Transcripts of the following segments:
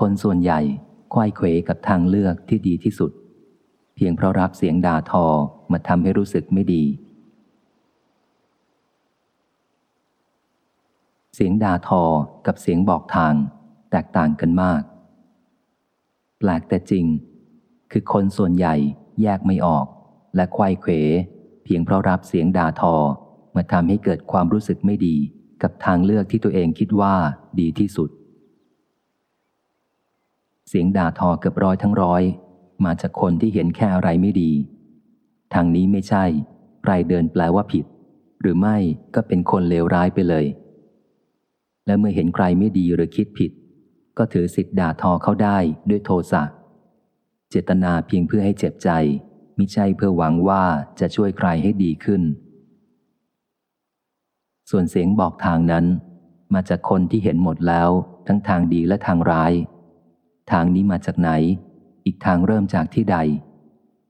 คนส่วนใหญ่ควายเขวกับทางเลือกที่ดีที่สุด เพียงเพราะรับเสียงด่าทอมาทำให้รู้สึกไม่ดี เสียงด่าทอกับเสียงบอกทาง แตกต่างกันมาก แปลกแต่จริง คือคนส่วนใหญ่แยกไม่ออก และควายเขวเพียงเพราะรับเสียงด่าทอมาทำให้เกิดความรู้สึกไม่ดี กับทางเลือกที่ตัวเองคิดว่าดีที่สุด เสียงด่าทอเกือบร้อยทั้งร้อย มาจากคนที่เห็นแค่อะไรไม่ดี ทางนี้ไม่ใช่ใครเดินแปลว่าผิด หรือไม่ก็เป็นคนเลวร้ายไปเลย และเมื่อเห็นใครไม่ดีหรือคิดผิด ก็ถือสิทธิ์ด่าทอเขาได้ด้วยโทสะเจตนาเพียงเพื่อให้เจ็บใจมิใช่เพื่อหวังว่าจะช่วยใครให้ดีขึ้น ส่วนเสียงบอกทางนั้น มาจากคนที่เห็นหมดแล้วทั้งทางดีและทางร้าย ทางนี้มาจากไหน อีกทางเริ่มจากที่ใด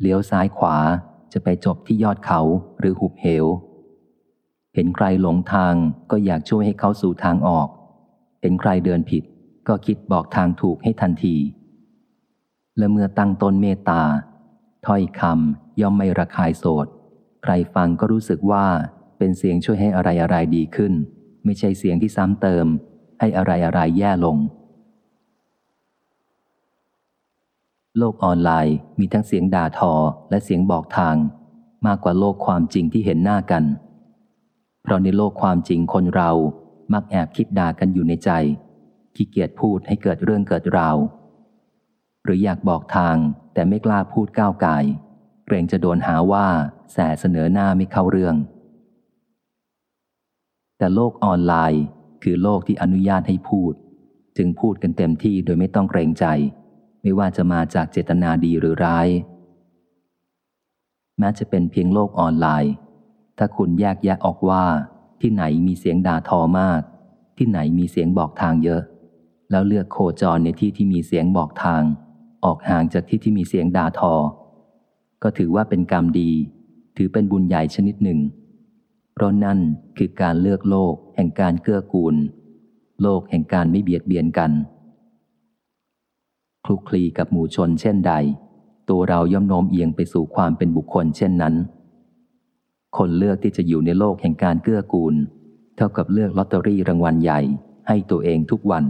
เลี้ยวซ้ายขวาจะไปจบที่ยอดเขาหรือหุบเหว เห็นใครหลงทางก็อยากช่วยให้เขาสู่ทางออก เห็นใครเดินผิดก็คิดบอกทางถูกให้ทันที และเมื่อตั้งต้นเมตตาถ้อยคำย่อมไม่ระคายโสด ใครฟังก็รู้สึกว่าเป็นเสียงช่วยให้อะไรอะไรดีขึ้น ไม่ใช่เสียงที่ซ้ำเติม ให้อะไรอะไรแย่ลง โลกออนไลน์มีทั้งเสียงด่าทอและเสียงบอกทาง มากกว่าโลกความจริงที่เห็นหน้ากัน เพราะในโลกความจริงคนเรามักแอบคิดด่ากันอยู่ในใจขี้เกียจพูดให้เกิดเรื่องเกิดราว หรืออยากบอกทางแต่ไม่กล้าพูดก้าวไกายเกรงจะโดนหาว่าแสเสนอหน้าไม่เข้าเรื่อง แต่โลกออนไลน์คือโลกที่อนุญาตให้พูด จึงพูดกันเต็มที่โดยไม่ต้องเกรงใจ ไม่ว่าจะมาจากเจตนาดีหรือร้าย แม้จะเป็นเพียงโลกออนไลน์ ถ้าคุณแยกแยะออกว่า ที่ไหนมีเสียงด่าทอมาก ที่ไหนมีเสียงบอกทางเยอะ แล้วเลือกโคจรในที่ที่มีเสียงบอกทาง ออกห่างจากที่ที่มีเสียงด่าทอ ก็ถือว่าเป็นกรรมดี ถือเป็นบุญใหญ่ชนิดหนึ่ง เพราะนั่นคือการเลือกโลกแห่งการเกื้อกูล โลกแห่งการไม่เบียดเบียนกัน ลุกคลีกับหมู่ชนเช่นใด ตัวเราย่อมโน้มเอียงไปสู่ความเป็นบุคคลเช่นนั้น คนเลือกที่จะอยู่ในโลกแห่งการเกื้อกูล เท่ากับเลือกลอตเตอรี่รางวัลใหญ่ให้ตัวเองทุกวัน